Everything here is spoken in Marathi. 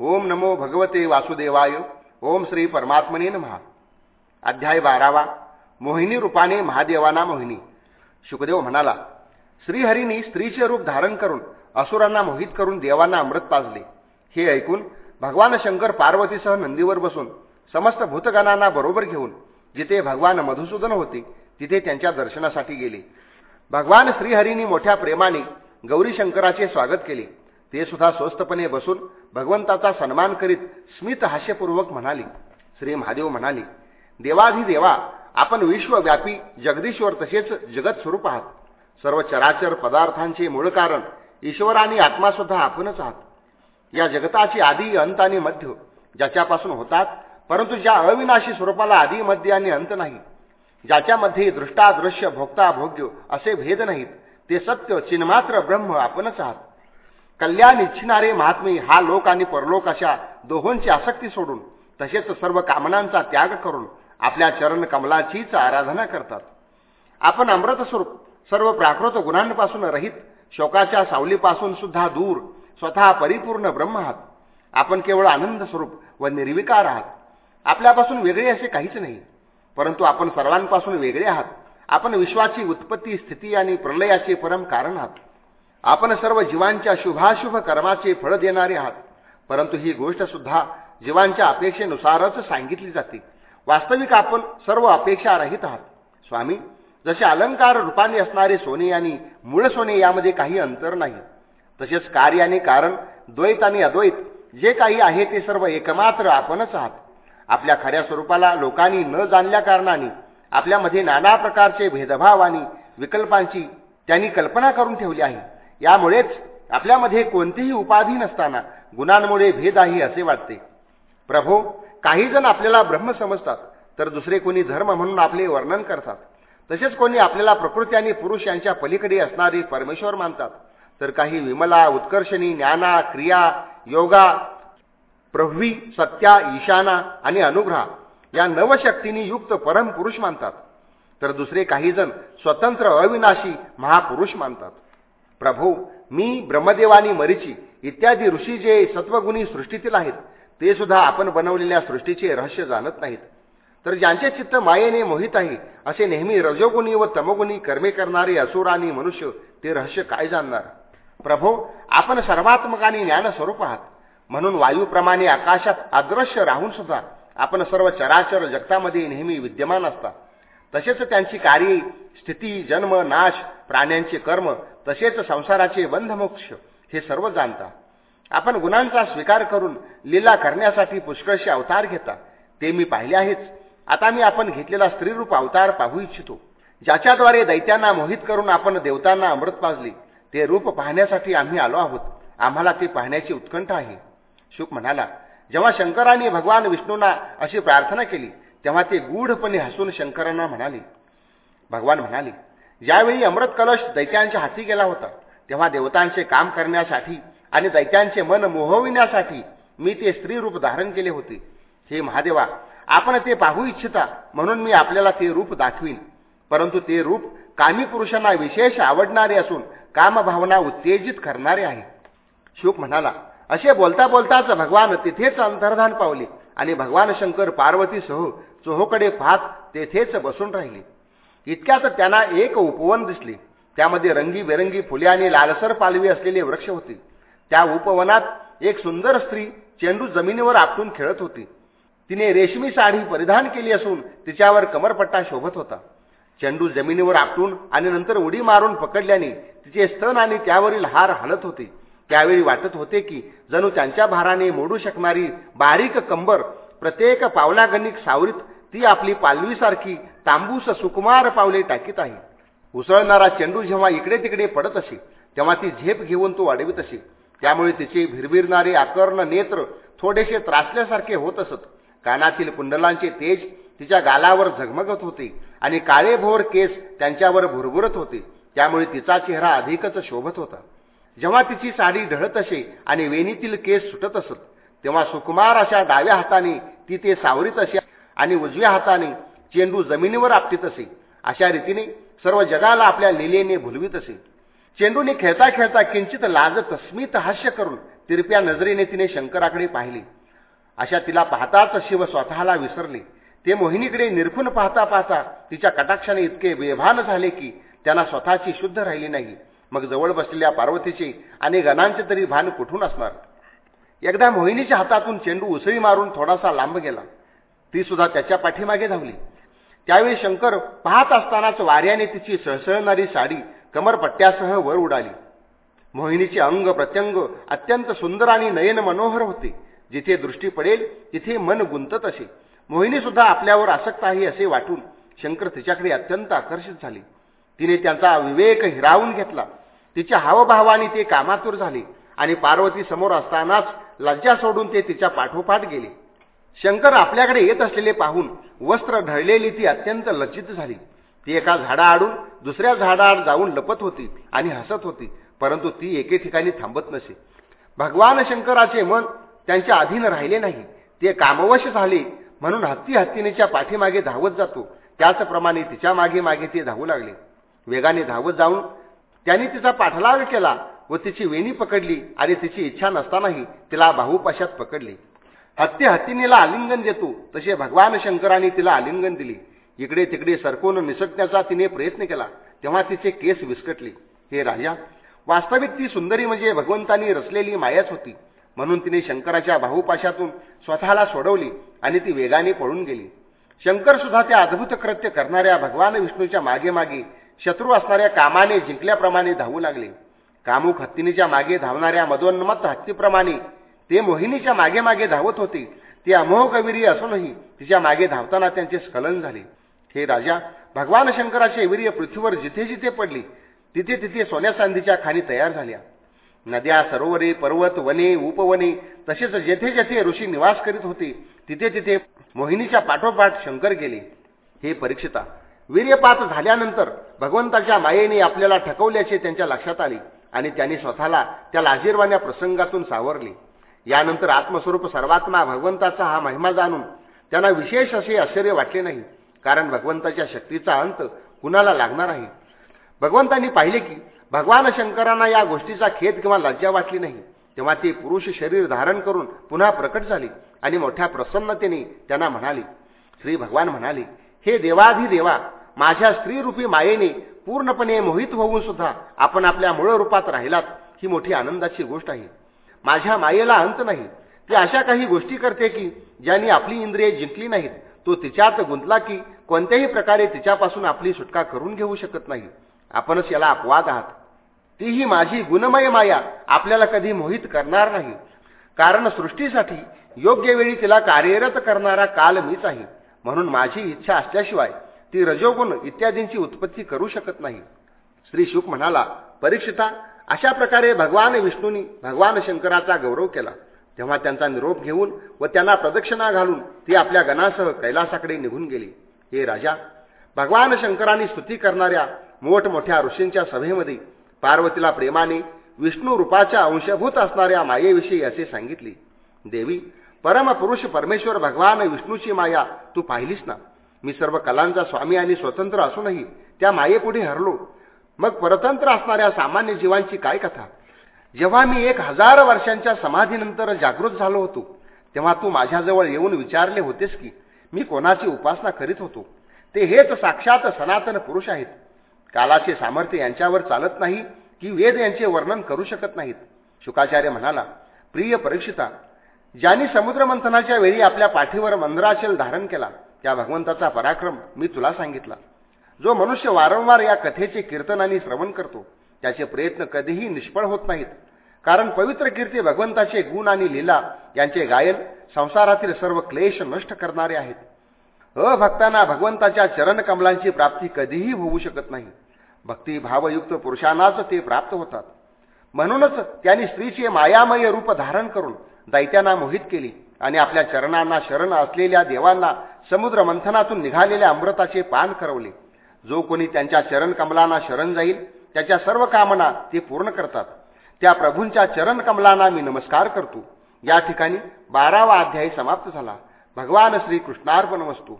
ओम नमो भगवते वासुदेवाय ओम श्री परमात्मने महा अध्याय बारावा मोहिनी रूपाने महादेवाना मोहिनी. शुकदेव म्हणाला श्रीहरींनी स्त्रीचे रूप धारण करून असुरांना मोहित करून देवांना अमृत पाजले. हे ऐकून भगवान शंकर पार्वतीसह नंदीवर बसून समस्त भूतगणांना बरोबर घेऊन जिथे भगवान मधुसूदन होते तिथे त्यांच्या दर्शनासाठी गेले. भगवान श्रीहरींनी मोठ्या प्रेमाने गौरी शंकराचे स्वागत केले. ते सुद्धा स्वस्तपणे बसून भगवंताचा सन्मान करीत स्मित हास्यपूर्वक म्हणाली. श्री महादेव म्हणाले देवाधिदेवा आपण विश्वव्यापी जगदीश्वर तसेच जगत स्वरूप आहात. सर्व चराचर पदार्थांचे मूळ कारण ईश्वर आणि आत्मा सुद्धा आपणच आहात. या जगताची आधी अंत आणि मध्य ज्याच्यापासून होतात परंतु ज्या अविनाशी स्वरूपाला आधी मध्य आणि अंत नाही ज्याच्यामध्ये दृष्टादृश्य भोगता भोग्य असे भेद नाहीत ते सत्य चिन्मात्र ब्रह्म आपणच आहात. कल्याण इच्छिणारे महात्मे हा लोक आणि परलोक अशा दोहोंची आसक्ती सोडून तसेच सर्व कामनांचा त्याग करून आपल्या चरण कमलाचीच आराधना करतात. आपण अमृतस्वरूप सर्व प्राकृत गुणांपासून रहित शोकाच्या सावलीपासून सुद्धा दूर स्वतः परिपूर्ण ब्रह्म आहात. आपण केवळ आनंद स्वरूप व निर्विकार आहात. आपल्यापासून वेगळे असे काहीच नाही. परंतु आपण सर्वांपासून वेगळे आहात. आपण विश्वाची उत्पत्ती स्थिती आणि प्रलयाचे परम कारण आहात. आपण सर्व जीवांच्या शुभाशुभ कर्माचे फळ देणारे आहात. परंतु ही गोष्ट सुद्धा जीवांच्या अपेक्षेनुसारच सांगितली जाते. वास्तविक आपण सर्व अपेक्षा रहित आहात. स्वामी जसे अलंकार रूपाने असणारे सोने आणि मूळ सोने यामध्ये काही अंतर नाही. तसेच कार्य आणि कारण द्वैत आणि अद्वैत जे काही आहे ते सर्व एकमात्र आपणच आहात. आपल्या खऱ्या स्वरूपाला लोकांनी न जाणल्या कारणाने आपल्यामध्ये नाना प्रकारचे भेदभाव आणि विकल्पांची त्यांनी कल्पना करून ठेवली आहे. यामुळेच आपल्यामध्ये कोणतीही उपाधी नसताना गुणांमुळे भेद आहे असे वाटते. प्रभो काही जण आपल्याला ब्रह्म समजतात तर दुसरे कोणी धर्म म्हणून आपले वर्णन करतात. तसेच कोणी आपल्याला प्रकृती आणि पुरुष यांच्या पलीकडे असणारे परमेश्वर मानतात. तर काही विमला उत्कर्षणी ज्ञाना क्रिया योगा प्रभवी सत्या ईशाना आणि अनुग्रह या नवशक्तींनी युक्त परमपुरुष मानतात. तर दुसरे काही जण स्वतंत्र अविनाशी महापुरुष मानतात. प्रभू मी ब्रह्मदेवानी मरीची. इत्यादी ऋषी जे सत्वगुणी सृष्टीतील आहेत ते सुद्धा आपण बनवलेल्या सृष्टीचे रहस्य जाणत नाहीत. तर ज्यांचे चित्त मायेने मोहित आहे असे नेहमी रजोगुणी व तमोगुणी कर्मे करणारे असुर आणि मनुष्य ते रहस्य काय जाणणार? प्रभो आपण सर्वात्मकाने ज्ञानस्वरूप आहात. म्हणून वायूप्रमाणे आकाशात अदृश्य राहून सुद्धा आपण सर्व चराचर जगतामध्ये नेहमी विद्यमान असता. तसेच त्यांची कार्ये स्थिती जन्म नाश प्राण्यांचे कर्म तसेच संसाराचे बंधमोक्ष हे सर्व जाणता. आपण गुणांचा स्वीकार करून लीला करण्यासाठी पुष्कळशी अवतार घेता. ते मी पाहिले आहेच. आता मी आपण घेतलेला स्त्रीरूप अवतार पाहू इच्छितो. ज्याच्याद्वारे दैत्यांना मोहित करून आपण देवतांना अमृत पाजले ते रूप पाहण्यासाठी आम्ही आलो आहोत. आम्हाला ते पाहण्याची उत्कंठ आहे. शुक म्हणाला जेव्हा शंकराने भगवान विष्णूंना अशी प्रार्थना केली तेव्हा ते गूढपणे हसून शंकरांना म्हणाले. भगवान म्हणाले ज्यावेळी अमृत कलश दैत्यांच्या हाती गेला होता तेव्हा देवतांचे काम करण्यासाठी आणि दैत्यांचे मन मोहविण्यासाठी मी ते स्त्री रूप धारण केले होते. हे महादेवा आपण ते पाहू इच्छिता म्हणून मी आपल्याला ते रूप दाखवीन. परंतु ते रूप कामी पुरुषांना विशेष आवडणारे असून कामभावना उत्तेजित करणारे आहे. शुक म्हणाला असे बोलता बोलताच भगवान तिथेच अंतर्धान पावले आणि भगवान शंकर पार्वतीसह चोहोकडे पाहत तेथेच बसून राहिले. इतक्यात त्यांना एक उपवन दिसले. त्यामध्ये रंगीबेरंगी फुले आणि लालसर पालवी असलेले वृक्ष होते. त्या उपवनात एक सुंदर स्त्री चेंडू जमिनीवर आपटून खेळत होती. तिने रेशमी साडी परिधान केली असून तिच्यावर कमरपट्टा शोभत होता. चेंडू जमिनीवर आपटून आणि नंतर उडी मारून पकडल्याने तिचे स्तन आणि त्यावरील हार हलत होते. त्यावेळी वाटत होते की जणू त्यांच्या भाराने मोडू शकणारी बारीक कंबर प्रत्येक पावलागणिक सावरीत ती आपली पालवीसारखी तांबूस सुकुमार पावले टाकीत आहे. उसळणारा चेंडू जेव्हा इकडे तिकडे पडत असे तेव्हा ती झेप घेऊन तो वाढवित असे. त्यामुळे तिचे भिरभिरणारे आकर्ण नेत्र थोडेसे त्रासल्यासारखे होत असत. कानातील कुंडलांचे तेज तिच्या गालावर झगमगत होते आणि काळेभोर केस त्यांच्यावर भुरभुरत होते. त्यामुळे तिचा चेहरा अधिकच शोभत होता. जेव्हा तिची साडी ढळत असे आणि वेणीतील केस सुटत असत तेव्हा सुकुमार अशा डाव्या हाताने ती ते सावरीत असे आणि उजव्या हाताने चेंडू जमिनीवर आपटीत असे. अशा रीतीने सर्व जगाला आपल्या लिलेने भुलवीत असे. चेंडूने खेळता खेळता किंचित लाजत स्मित हास्य करून तिरप्या नजरेने तिने शंकराकडे पाहिले. अशा तिला पाहताच शिव स्वतःला विसरले. ते मोहिनीकडे निरखून पाहता पाहता तिच्या कटाक्षाने इतके बेभान झाले की त्यांना स्वतःची शुद्ध राहिली नाही. मग जवळ बसलेल्या पार्वतीचे आणि गणांचे तरी भान कुठून असणार? एकदा मोहिनीच्या हातातून चेंडू उसळी मारून थोडासा लांब गेला. ती सुद्धा त्याच्या पाठीमागे धावली. त्यावेळी शंकर पाहत असतानाच वाऱ्याने तिची सळसळणारी साडी कमरपट्ट्यासह वर उडाली. मोहिनीचे अंग प्रत्यंग अत्यंत सुंदर आणि नयन मनोहर होते. जिथे दृष्टी पडेल तिथे मन गुंतत असे. मोहिनी सुद्धा आपल्यावर आसक्त आहे असे वाटून शंकर तिच्याकडे अत्यंत आकर्षित झाले. तिने त्यांचा विवेक हिरावून घेतला. तिच्या हावभावाने ते कामातूर झाले आणि पार्वती समोर असतानाच लज्जा सोडून ते तिच्या पाठोपाठ गेले. शंकर आपल्याकडे येत असलेले पाहून वस्त्र ढळलेली ती अत्यंत लज्जित झाली. ती एका झाडाआडून दुसऱ्या झाडाआड जाऊन लपत होती आणि हसत होती परंतु ती एके ठिकाणी थांबत नसे. भगवान शंकराचे मन त्यांच्या अधीन राहिले नाही. ते कामवश झाले म्हणून हत्ती हत्तीनेच्या पाठीमागे धावत जातो. त्याचप्रमाणे तिच्यामागे मागे ते धावू लागले. वेगाने धावत जाऊन त्यांनी तिचा पाठलाग केला व तिची वेणी पकडली आणि तिची इच्छा नसतानाही तिला बाहूपाशात पकडले. हत्ती हत्तीनीला आलिंगन देतो. तसे भगवान शंकराने तिला आलिंगन दिले. इकडे तिकडे सरकून निसटण्याचा तिने प्रयत्न केला. तेव्हा तिचे केस विस्कटले. हे राजा वास्तविक ती सुंदरी म्हणजे भगवंतांनी रचलेली मायाच होती. म्हणून तिने शंकराच्या बाहुपाशातून स्वतःला सोडवली आणि ती वेगाने पळून गेली. शंकर सुद्धा त्या अद्भुत कृत्य करणाऱ्या भगवान विष्णूच्या मागे मागे शत्रू असणाऱ्या कामाने जिंकल्याप्रमाणे धावू लागले. कामुक हत्तीनीच्या मागे धावणाऱ्या मदोन्मत्त हत्तीप्रमाणे ते मोहिनीच्या मागे मागे धावत होते. ती अमोहकवीरी असूनही तिच्यामागे धावताना त्यांचे स्खलन झाले. हे राजा भगवान शंकराचे वीर्य पृथ्वीवर जिथे जिथे पडली तिथे तिथे सोन्या चांदीच्या खाणी तयार झाल्या. नद्या सरोवरे पर्वत वने उपवने तसेच जेथे जेथे ऋषी निवास करीत होते तिथे तिथे मोहिनीच्या पाठोपाठ शंकर गेले. हे परीक्षिता वीर्यपात झाल्यानंतर भगवंताच्या मायेने आपल्याला ठकवल्याचे त्यांच्या लक्षात आले आणि त्यांनी स्वतःला त्या लाजीरवान्या प्रसंगातून सावरले. यानंतर आत्मस्वरूप सर्वात्मा भगवंताचा हा महिमा जाणून त्यांना विशेष असे आश्चर्य वाटले नाही कारण भगवंताच्या शक्तीचा अंत कुणाला लागणार आहे? भगवंतांनी पाहिले की भगवान शंकरांना या गोष्टीचा खेद किंवा लज्जा वाटली नाही. तेव्हा ते पुरुष शरीर धारण करून पुन्हा प्रकट झाले आणि मोठ्या प्रसन्नतेने त्यांना म्हणाले श्री भगवान म्हणाले हे देवा माझ्या स्त्रीरूपी मायेने पूर्णपणे मोहित होऊन सुद्धा आपण आपल्या मूळ रूपात राहिलात. ही मोठी आनंदाची गोष्ट आहे. माझ्या मायेला अंत नाही. ती अशा काही गोष्टी करते की ज्यांनी आपली इंद्रिये जिंकली नाहीत. तो तिच्यात गुंतला की कोणत्याही प्रकारे तिच्यापासून आपली सुटका करून घेऊ शकत नाही. आपणच याला अपवाद आहात. तीही माझी गुणमय माया आपल्याला कधी मोहित करणार नाही. कारण सृष्टीसाठी योग्य वेळी तिला कार्यरत करणारा काल मीच आहे. म्हणून माझी इच्छा असल्याशिवाय ती रजोगुण इत्यादींची उत्पत्ती करू शकत नाही. श्री शुक म्हणाला परीक्षिता अशा प्रकारे भगवान विष्णूंनी भगवान शंकराचा गौरव केला. तेव्हा त्यांचा निरोप घेऊन व त्यांना प्रदक्षिणा घालून ती आपल्या गणासह कैलासाकडे निघून गेली. हे राजा भगवान शंकरांनी स्तुती करणाऱ्या मोठमोठ्या ऋषींच्या सभेमध्ये पार्वतीला प्रेमाने विष्णू रूपाच्या अंशभूत असणाऱ्या मायेविषयी असे सांगितले. देवी परमपुरुष परमेश्वर भगवान विष्णूची माया तू पाहिलीस ना? मी सर्व कलांचा स्वामी आणि स्वतंत्र असूनही त्या मायेपुढे हरलो. मग परतंत्र असणाऱ्या सामान्य जीवांची काय कथा? जेव्हा मी एक हजार वर्षांच्या समाधीनंतर जागृत झालो होतो तेव्हा तू माझ्याजवळ येऊन विचारले होतेस की मी कोणाची उपासना करीत होतो? ते हेच साक्षात सनातन पुरुष आहेत. कालाचे सामर्थ्य यांच्यावर चालत नाही की वेद यांचे वर्णन करू शकत नाहीत. शुकाचार्य म्हणाला प्रिय परीक्षिता ज्यांनी समुद्रमंथनाच्या वेळी आपल्या पाठीवर मंदराचल धारण केला त्या भगवंताचा पराक्रम मी तुला सांगितला. जो मनुष्य वारंवार या कथेचे कीर्तन आणि श्रवण करतो त्याचे प्रयत्न कधीही निष्फळ होत नाहीत. कारण पवित्र कीर्ती भगवंताचे गुण आणि लीला यांचे गायन संसारातील सर्व क्लेश नष्ट करणारे आहेत. अभक्तांना भगवंताच्या चरणकमलांची प्राप्ती कधीही होऊ शकत नाही. भक्तिभावयुक्त पुरुषांनाच ते प्राप्त होतात. म्हणूनच त्यांनी स्त्रीचे मायामय रूप धारण करून दैत्यांना मोहित केली आणि आपल्या चरणांना शरण असलेल्या देवांना समुद्र मंथनातून निघालेल्या अमृताचे पान करवले. जो कोणी त्यांच्या चरण कमलांना शरण जाईल त्याच्या सर्व कामना ते पूर्ण करतात. त्या प्रभूंच्या चरण कमलांना मी नमस्कार करतो. या ठिकाणी बारावा अध्यायी समाप्त झाला. भगवान श्री कृष्णार्पण वस्तू